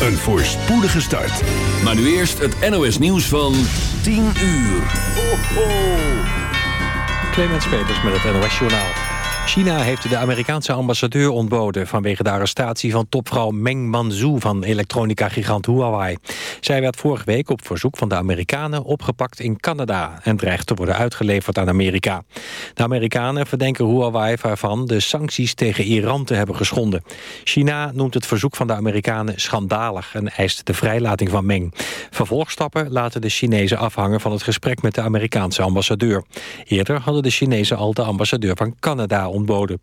Een voorspoedige start. Maar nu eerst het NOS nieuws van 10 uur. Ho, ho. Clemens Peters met het NOS Journaal. China heeft de Amerikaanse ambassadeur ontboden... vanwege de arrestatie van topvrouw Meng Wanzhou van elektronica-gigant Huawei. Zij werd vorige week op verzoek van de Amerikanen opgepakt in Canada... en dreigt te worden uitgeleverd aan Amerika. De Amerikanen verdenken Huawei ervan de sancties tegen Iran te hebben geschonden. China noemt het verzoek van de Amerikanen schandalig... en eist de vrijlating van Meng. Vervolgstappen laten de Chinezen afhangen van het gesprek met de Amerikaanse ambassadeur. Eerder hadden de Chinezen al de ambassadeur van Canada ontboden.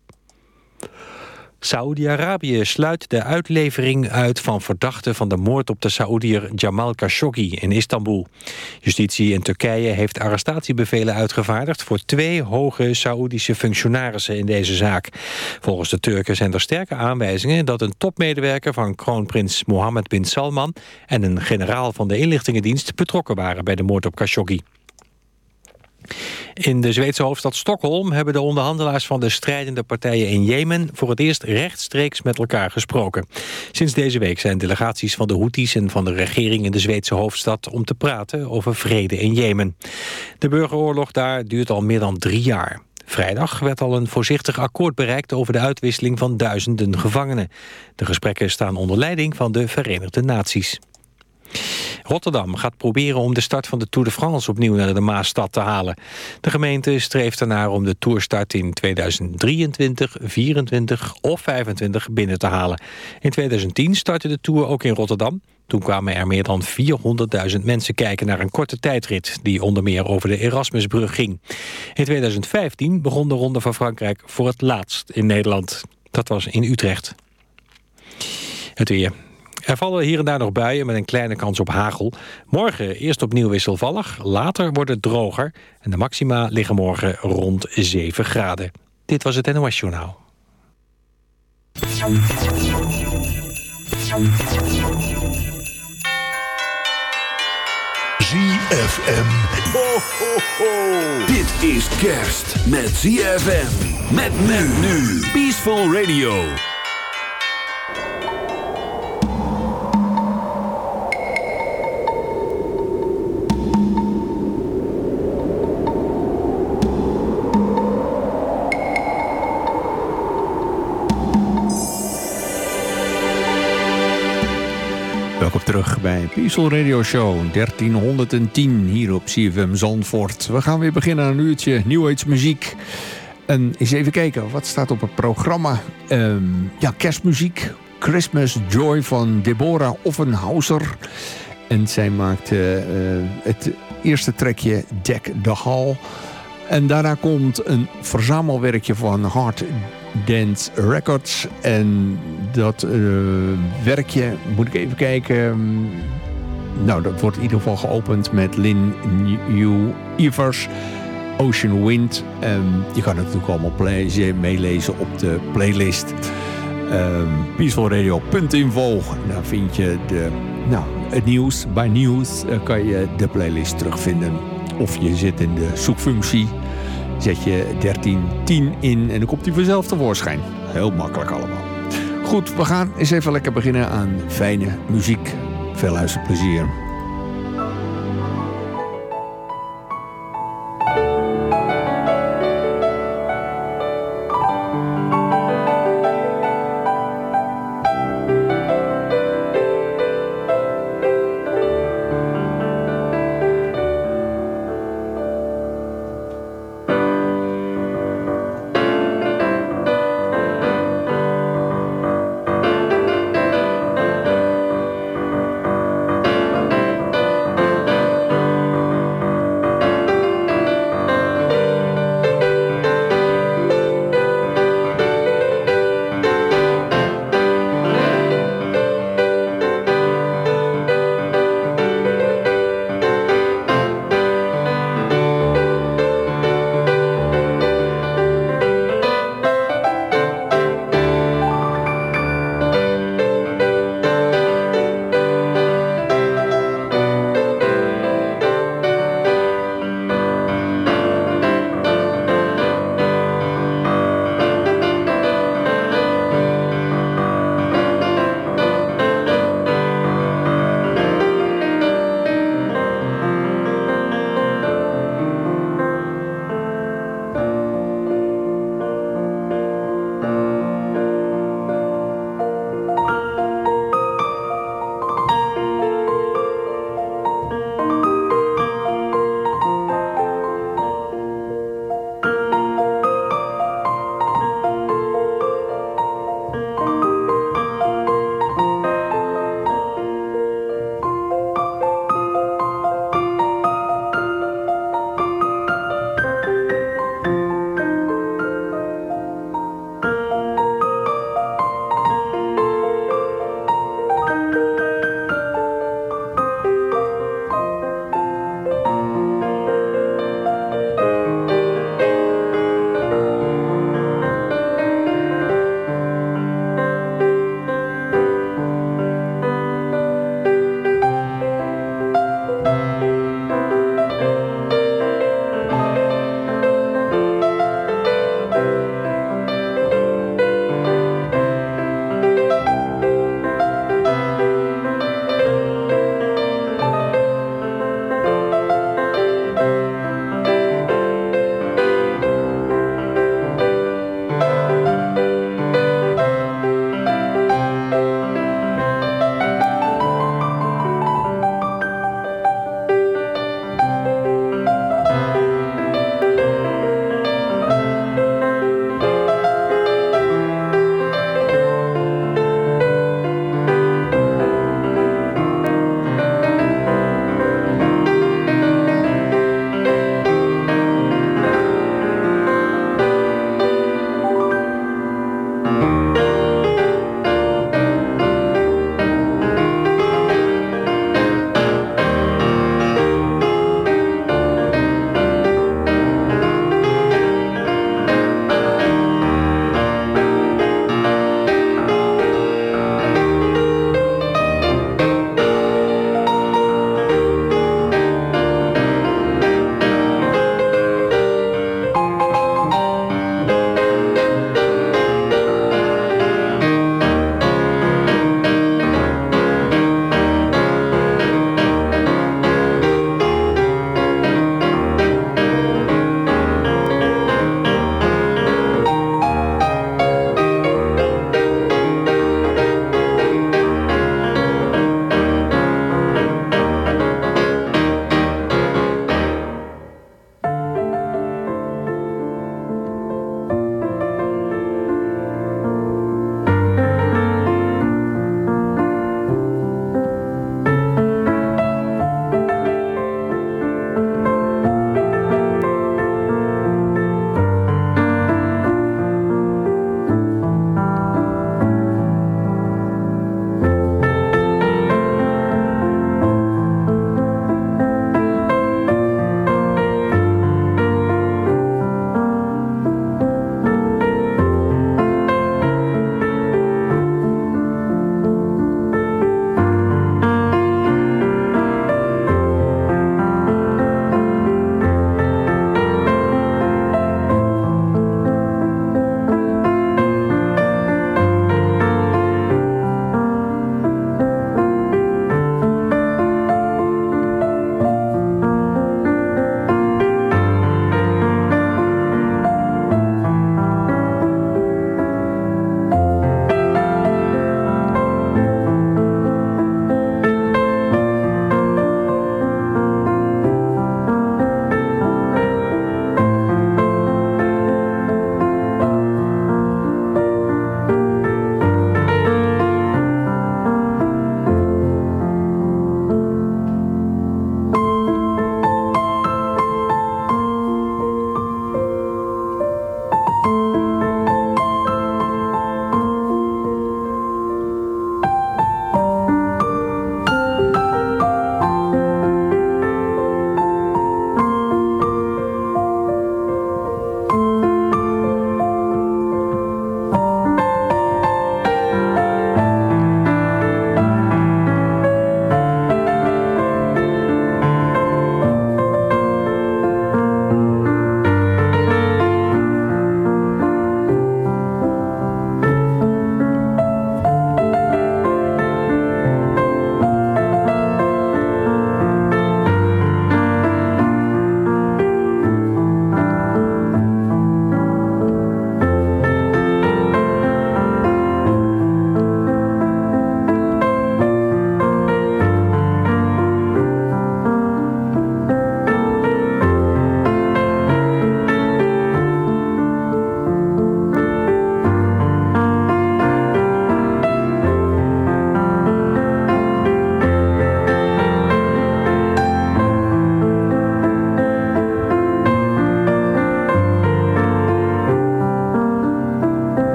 Saoedi-Arabië sluit de uitlevering uit van verdachten van de moord op de Saoedier Jamal Khashoggi in Istanbul. Justitie in Turkije heeft arrestatiebevelen uitgevaardigd voor twee hoge Saoedische functionarissen in deze zaak. Volgens de Turken zijn er sterke aanwijzingen dat een topmedewerker van kroonprins Mohammed bin Salman en een generaal van de inlichtingendienst betrokken waren bij de moord op Khashoggi. In de Zweedse hoofdstad Stockholm hebben de onderhandelaars van de strijdende partijen in Jemen voor het eerst rechtstreeks met elkaar gesproken. Sinds deze week zijn delegaties van de Houthis en van de regering in de Zweedse hoofdstad om te praten over vrede in Jemen. De burgeroorlog daar duurt al meer dan drie jaar. Vrijdag werd al een voorzichtig akkoord bereikt over de uitwisseling van duizenden gevangenen. De gesprekken staan onder leiding van de Verenigde Naties. Rotterdam gaat proberen om de start van de Tour de France opnieuw naar de Maasstad te halen. De gemeente streeft ernaar om de Tourstart in 2023, 24 of 25 binnen te halen. In 2010 startte de Tour ook in Rotterdam. Toen kwamen er meer dan 400.000 mensen kijken naar een korte tijdrit... die onder meer over de Erasmusbrug ging. In 2015 begon de Ronde van Frankrijk voor het laatst in Nederland. Dat was in Utrecht. Het weer. Er vallen hier en daar nog buien met een kleine kans op hagel. Morgen eerst opnieuw wisselvallig, later wordt het droger... en de maxima liggen morgen rond 7 graden. Dit was het NOS Journaal. ZFM. Ho, ho, ho. Dit is kerst met ZFM. Met men nu. Peaceful Radio. Bij Peaceful Radio Show 1310 hier op CFM Zandvoort. We gaan weer beginnen aan een uurtje New muziek. En eens even kijken, wat staat op het programma? Um, ja, kerstmuziek. Christmas Joy van Deborah Offenhauser. En zij maakte uh, het eerste trekje Deck the Hall. En daarna komt een verzamelwerkje van Hard Dance Records. En dat uh, werkje, moet ik even kijken... Nou, dat wordt in ieder geval geopend met Lynn New Evers, Ocean Wind. Um, je kan het natuurlijk allemaal meelezen op de playlist. Um, peacefulradio.info. Daar vind je de, nou, het nieuws. Bij nieuws uh, kan je de playlist terugvinden. Of je zit in de zoekfunctie zet je 1310 in en dan komt hij vanzelf tevoorschijn. Heel makkelijk allemaal. Goed, we gaan eens even lekker beginnen aan fijne muziek. Veel luisterplezier.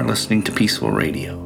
Are listening to Peaceful Radio.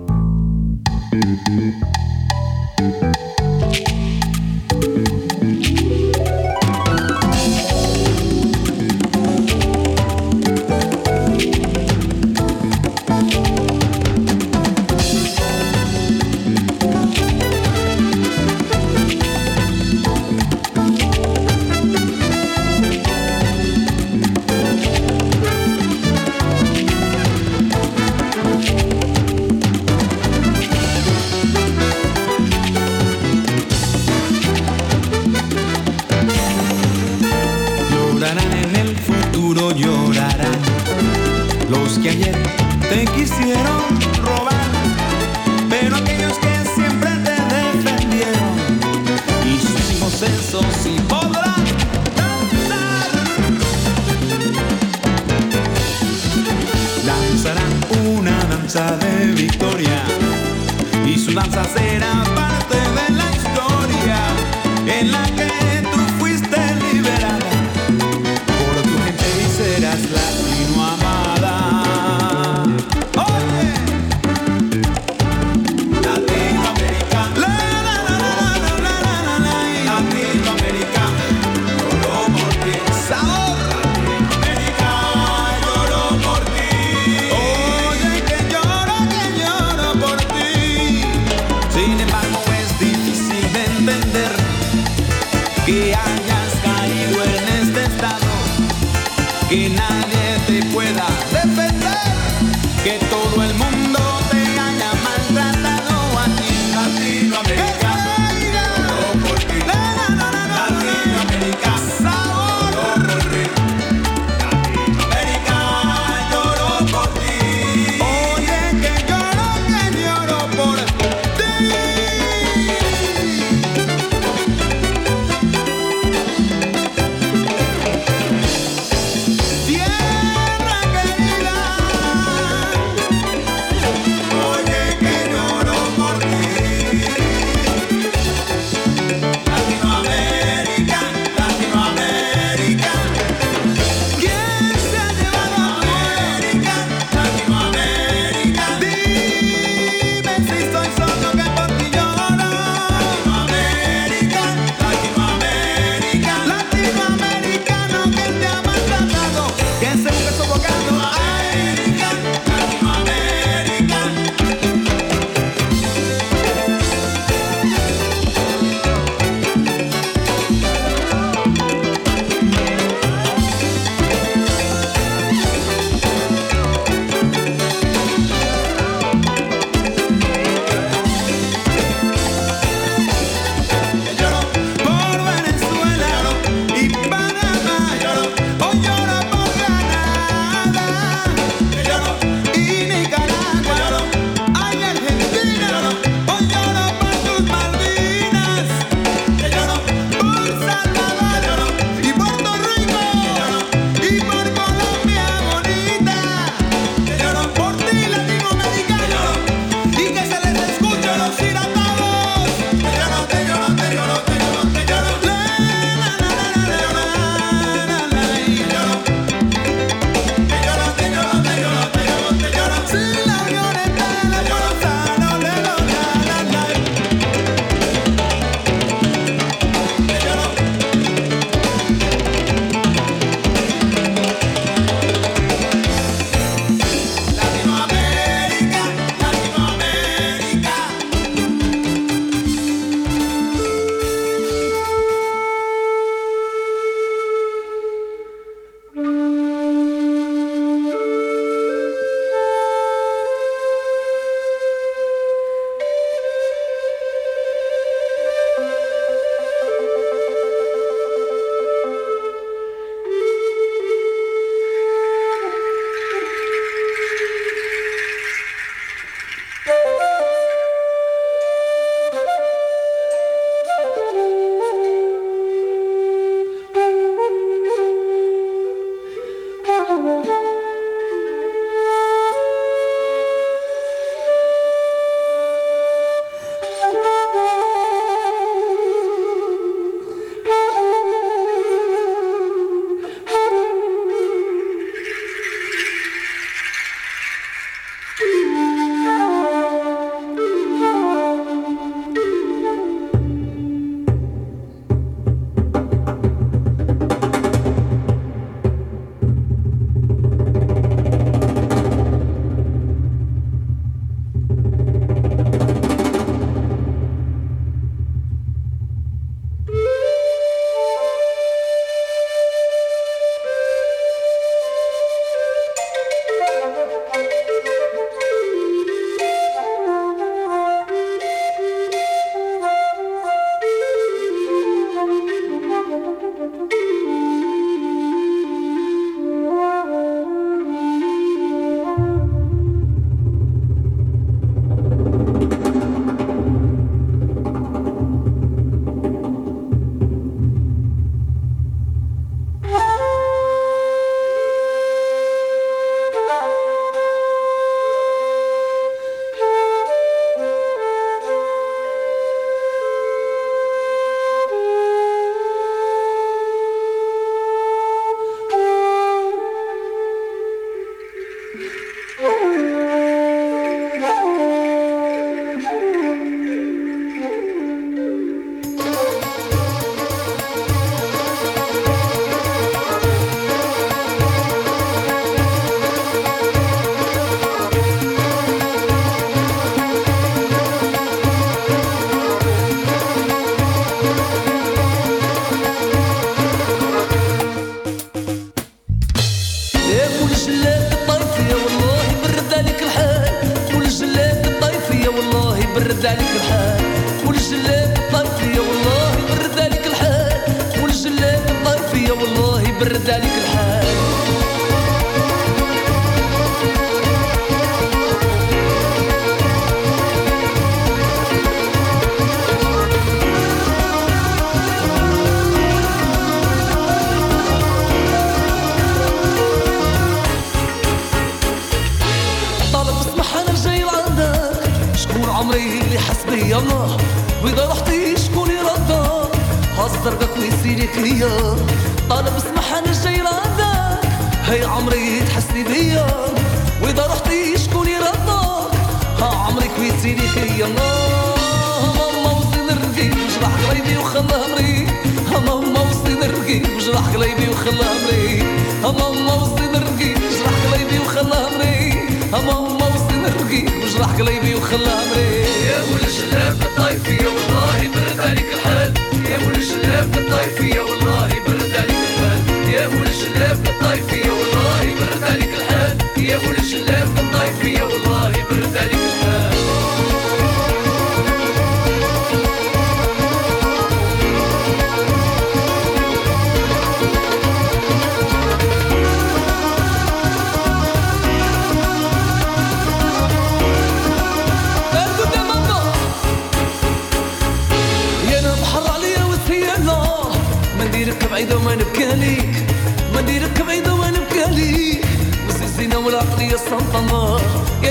وجرح قليبي وخلى عمري أما الله وسطي رقي وجرح قليبي وخلى عمري أما الله وسطي رقي وجرح قليبي وخلى عمري يا ولد شلاب يا والله برد عليك الحال يا ولد شلاب الطايفية والله برد عليك الحال يا ولد شلاب الطايفية والله برد عليك الحال يا ولد شلاب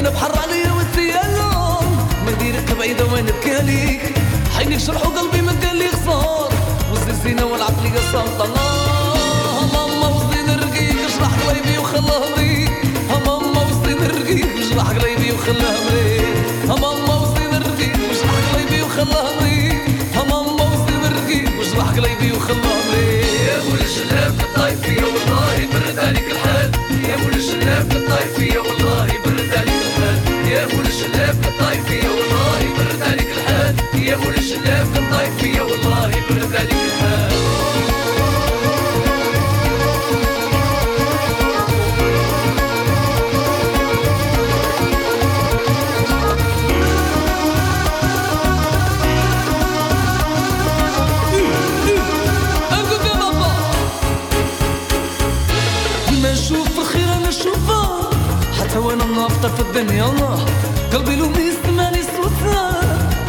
وين بحرانية والثيالون مديرك بعيدة وين بكاليك؟ حيني شرح وقلبي لي خسار. والزيزينة والعقلية سلطنة ماما وصين رقيق اشرح قلبي وخلى مريك. ماما وصين رقيق اشرح قلبي وخلاها مريك. ماما وصين رقيق اشرح قلبي وخلاها مريك. ماما وصين رقيق اشرح قلبي وخلاها مريك. يا أبو الشلاب الطايفية والله برد عليك الحال. يا أبو الشلاب الطايفية والله. يا ابو الجلاب الطايفية والله برد عليك الحال يا ابو الجلاب الطايفية والله برد عليك الحال في الدنيا الله. قلبي لو يسمعني صوتها.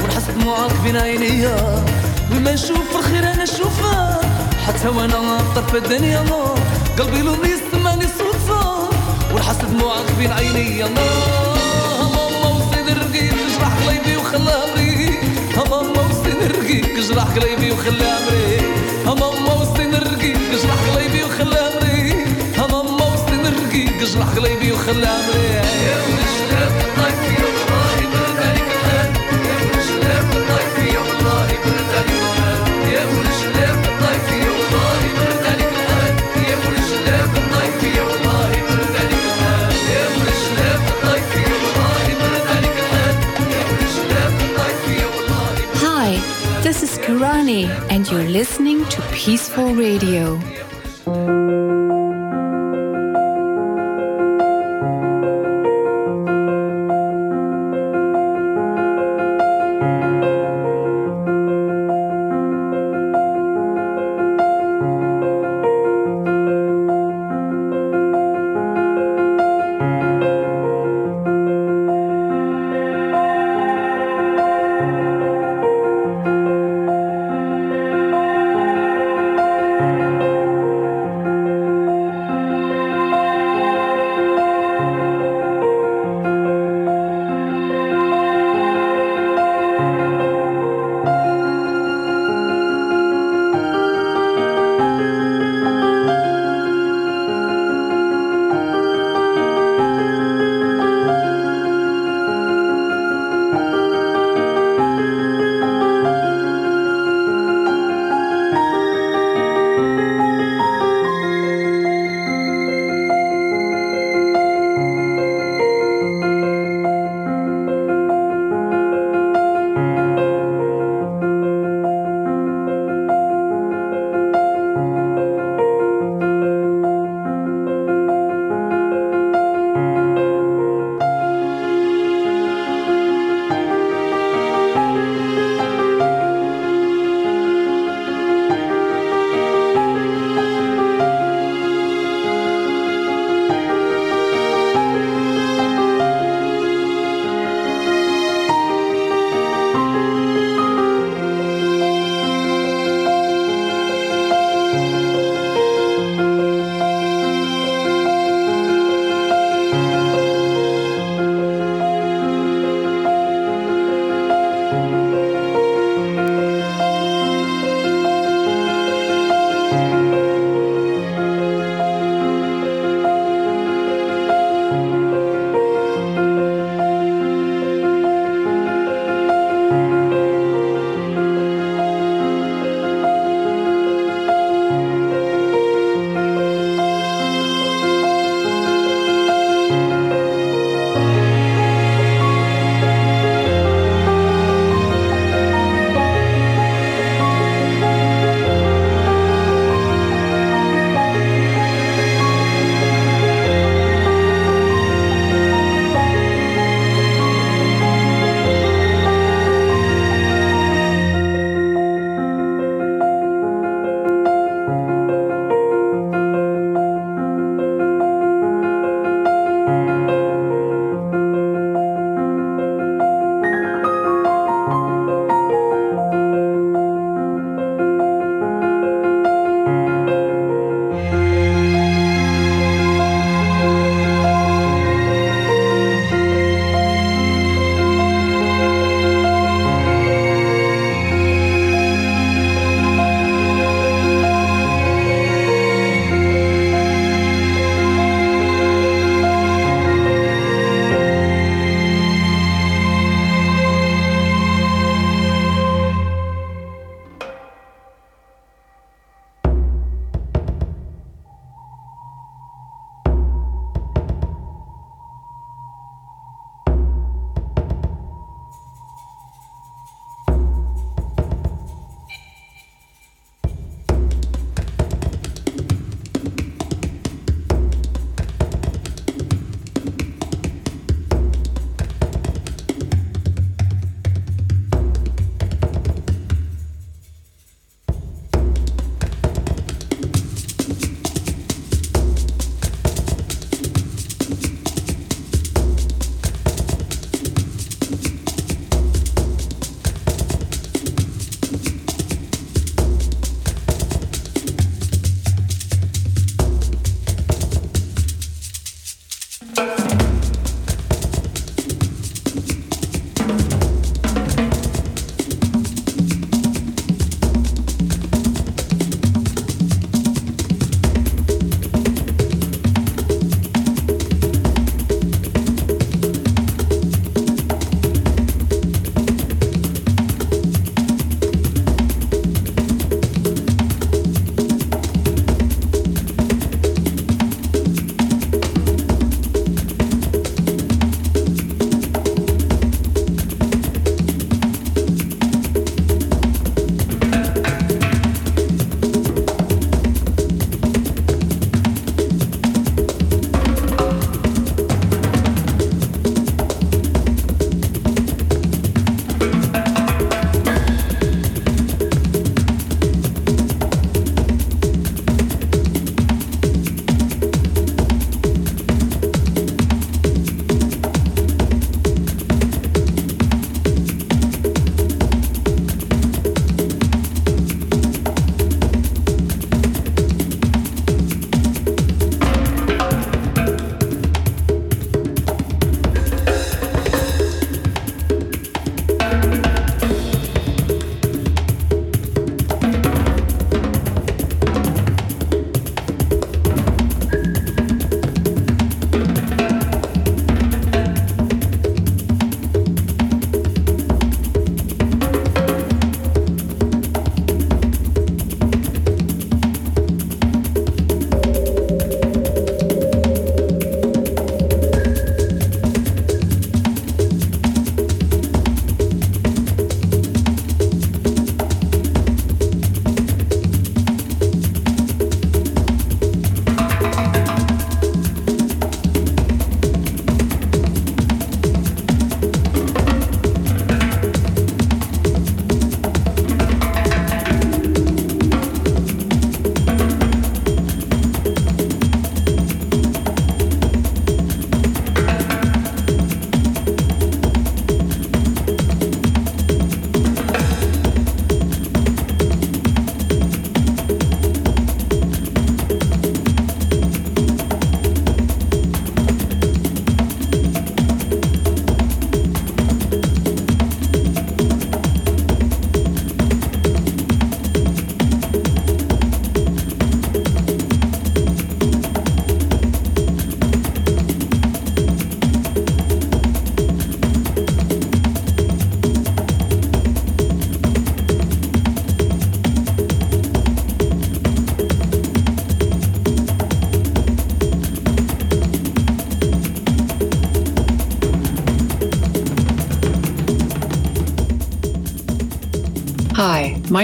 ونحس دموعك بين عينيا. لما نشوف الخير أنا نشوفه حتى وأنا في الدنيا الله. قلبي لو يسمعني صوتها. ونحس دموعك بين عينيا الله. ماما وسيد الرقيق جرح قلبي وخلاه مريق ماما وسيد الرقيق جرح قلبي وخلاه مريق ماما وسيد الرقيق جرح قلبي وخلاه وسيد الرقيق جرح قلبي وخلاه مريق يا ولد الشباب الطايفية والله برد عليك الحال يا ولد الشباب الطايفية والله برد عليك الحال يا ولد الشباب الطايفية والله برد عليك الحال يا ولد الشباب الطايفية والله برد عليك الحال يا ولد الشباب الطايفية والله برد عليك الحال يا ولد الشباب الطايفية والله Hi, this is Kirani, and you're listening to Peaceful Radio.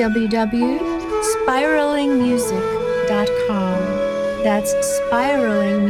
www.spiralingmusic.com. That's spiraling